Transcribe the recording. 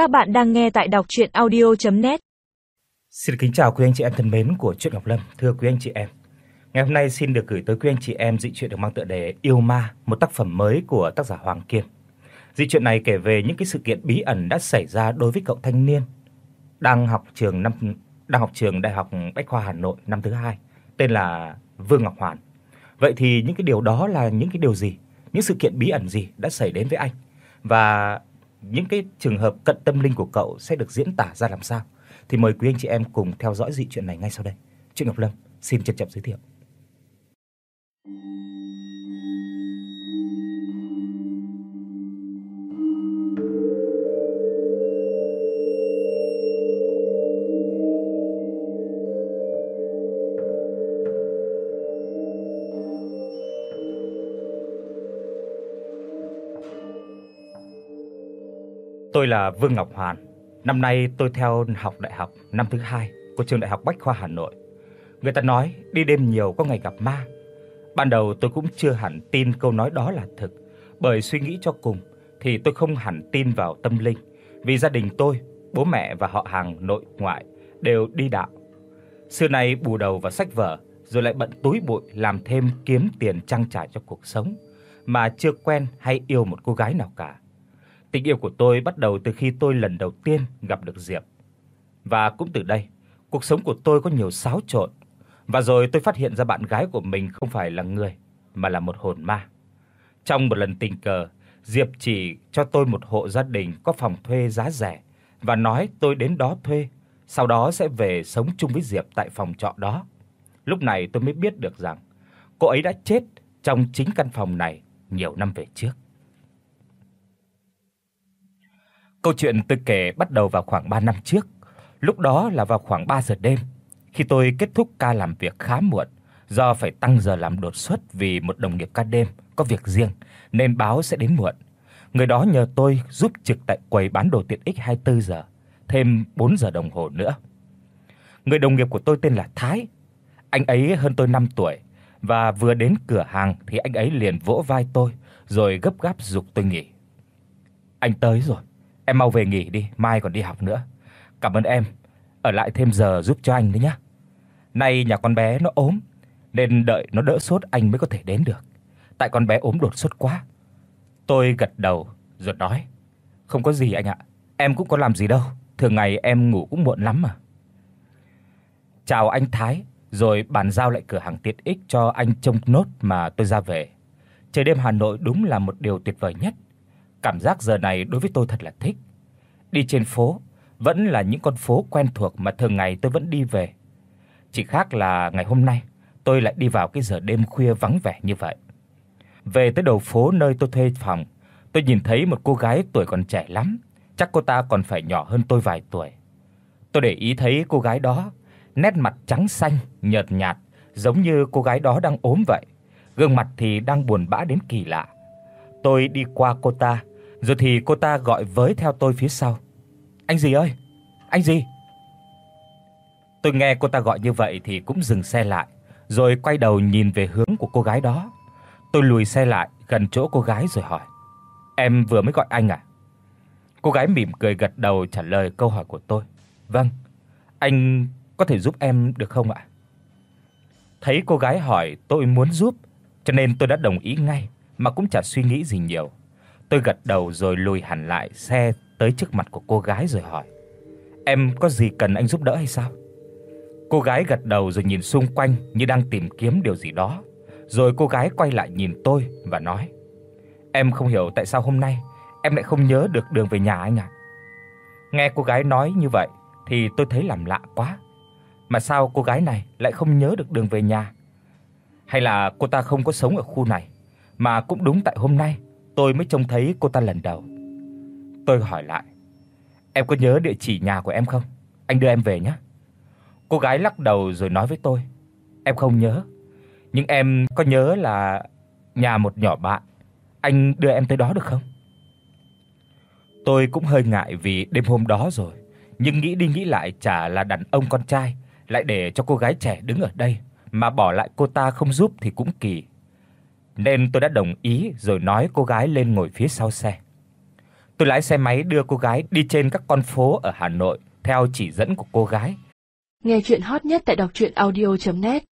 Các bạn đang nghe tại đọc audio net Xin kính chào quý anh chị em thân mến của truyện Ngọc Lâm, thưa quý anh chị em. Ngày hôm nay xin được gửi tới quý anh chị em dị truyện được mang tựa đề Yêu Ma, một tác phẩm mới của tác giả Hoàng Kiên. Dị truyện này kể về những cái sự kiện bí ẩn đã xảy ra đối với cậu thanh niên đang học trường năm đang học trường Đại học Bách khoa Hà Nội năm thứ hai, tên là Vương Ngọc Hoàn. Vậy thì những cái điều đó là những cái điều gì? Những sự kiện bí ẩn gì đã xảy đến với anh? Và những cái trường hợp cận tâm linh của cậu sẽ được diễn tả ra làm sao? Thì mời quý anh chị em cùng theo dõi dị truyện này ngay sau đây. Chuyện Ngọc Lâm xin trân trọng giới thiệu. Tôi là Vương Ngọc Hoàn. Năm nay tôi theo học đại học năm thứ hai của trường Đại học Bách khoa Hà Nội. Người ta nói đi đêm nhiều có ngày gặp ma. Ban đầu tôi cũng chưa hẳn tin câu nói đó là thực, bởi suy nghĩ cho cùng thì tôi không hẳn tin vào tâm linh, vì gia đình tôi, bố mẹ và họ hàng nội ngoại đều đi đạo. Xưa nay bù đầu vào sách vở, rồi lại bận túi bụi làm thêm kiếm tiền trang trải cho cuộc sống, mà chưa quen hay yêu một cô gái nào cả. Tình yêu của tôi bắt đầu từ khi tôi lần đầu tiên gặp được Diệp. Và cũng từ đây, cuộc sống của tôi có nhiều xáo trộn. Và rồi tôi phát hiện ra bạn gái của mình không phải là người mà là một hồn ma. Trong một lần tình cờ, Diệp chỉ cho tôi một hộ gia đình có phòng thuê giá rẻ và nói tôi đến đó thuê, sau đó sẽ về sống chung với Diệp tại phòng trọ đó. Lúc này tôi mới biết được rằng cô ấy đã chết trong chính căn phòng này nhiều năm về trước. Câu chuyện tôi kể bắt đầu vào khoảng 3 năm trước. Lúc đó là vào khoảng 3 giờ đêm, khi tôi kết thúc ca làm việc khá muộn do phải tăng giờ làm đột xuất vì một đồng nghiệp ca đêm có việc riêng nên báo sẽ đến muộn. Người đó nhờ tôi giúp trực tại quầy bán đồ tiện ích 24 giờ, thêm 4 giờ đồng hồ nữa. Người đồng nghiệp của tôi tên là Thái. Anh ấy hơn tôi 5 tuổi và vừa đến cửa hàng thì anh ấy liền vỗ vai tôi rồi gấp gáp dục tôi nghỉ. Anh tới rồi. Em mau về nghỉ đi, mai còn đi học nữa. Cảm ơn em, ở lại thêm giờ giúp cho anh đấy nhá. Nay nhà con bé nó ốm nên đợi nó đỡ sốt anh mới có thể đến được. Tại con bé ốm đột xuất quá. Tôi gật đầu rồi nói: "Không có gì anh ạ, em cũng có làm gì đâu, thường ngày em ngủ cũng muộn lắm mà." Chào anh Thái, rồi bàn giao lại cửa hàng tiện ích cho anh trông nốt mà tôi ra về. Trời đêm Hà Nội đúng là một điều tuyệt vời nhất. Cảm giác giờ này đối với tôi thật là thích. Đi trên phố vẫn là những con phố quen thuộc mà thường ngày tôi vẫn đi về. Chỉ khác là ngày hôm nay tôi lại đi vào cái giờ đêm khuya vắng vẻ như vậy. Về tới đầu phố nơi tôi thuê phòng, tôi nhìn thấy một cô gái tuổi còn trẻ lắm, chắc cô ta còn phải nhỏ hơn tôi vài tuổi. Tôi để ý thấy cô gái đó, nét mặt trắng xanh, nhợt nhạt, giống như cô gái đó đang ốm vậy. Gương mặt thì đang buồn bã đến kỳ lạ. Tôi đi qua cô ta, rồi thì cô ta gọi với theo tôi phía sau. "Anh gì ơi, anh gì?" Tôi nghe cô ta gọi như vậy thì cũng dừng xe lại, rồi quay đầu nhìn về hướng của cô gái đó. Tôi lùi xe lại gần chỗ cô gái rồi hỏi: "Em vừa mới gọi anh à?" Cô gái mỉm cười gật đầu trả lời câu hỏi của tôi. "Vâng, anh có thể giúp em được không ạ?" Thấy cô gái hỏi tôi muốn giúp, cho nên tôi đã đồng ý ngay mà cũng chẳng suy nghĩ gì nhiều. Tôi gật đầu rồi lùi hẳn lại xe tới trước mặt của cô gái rồi hỏi: "Em có gì cần anh giúp đỡ hay sao?" Cô gái gật đầu rồi nhìn xung quanh như đang tìm kiếm điều gì đó. Rồi cô gái quay lại nhìn tôi và nói: "Em không hiểu tại sao hôm nay em lại không nhớ được đường về nhà anh ạ." Nghe cô gái nói như vậy thì tôi thấy làm lạ quá. Mà sao cô gái này lại không nhớ được đường về nhà? Hay là cô ta không có sống ở khu này, mà cũng đúng tại hôm nay tôi mới trông thấy cô ta lần đầu. Tôi hỏi lại: "Em có nhớ địa chỉ nhà của em không? Anh đưa em về nhé." Cô gái lắc đầu rồi nói với tôi: "Em không nhớ, nhưng em có nhớ là nhà một nhỏ bạn, anh đưa em tới đó được không?" Tôi cũng hơi ngại vì đêm hôm đó rồi, nhưng nghĩ đi nghĩ lại chả là đàn ông con trai lại để cho cô gái trẻ đứng ở đây mà bỏ lại cô ta không giúp thì cũng kỳ. Nên tôi đã đồng ý rồi nói cô gái lên ngồi phía sau xe. Tôi lái xe máy đưa cô gái đi trên các con phố ở Hà Nội theo chỉ dẫn của cô gái. Nghe truyện hot nhất tại doctruyenaudio.net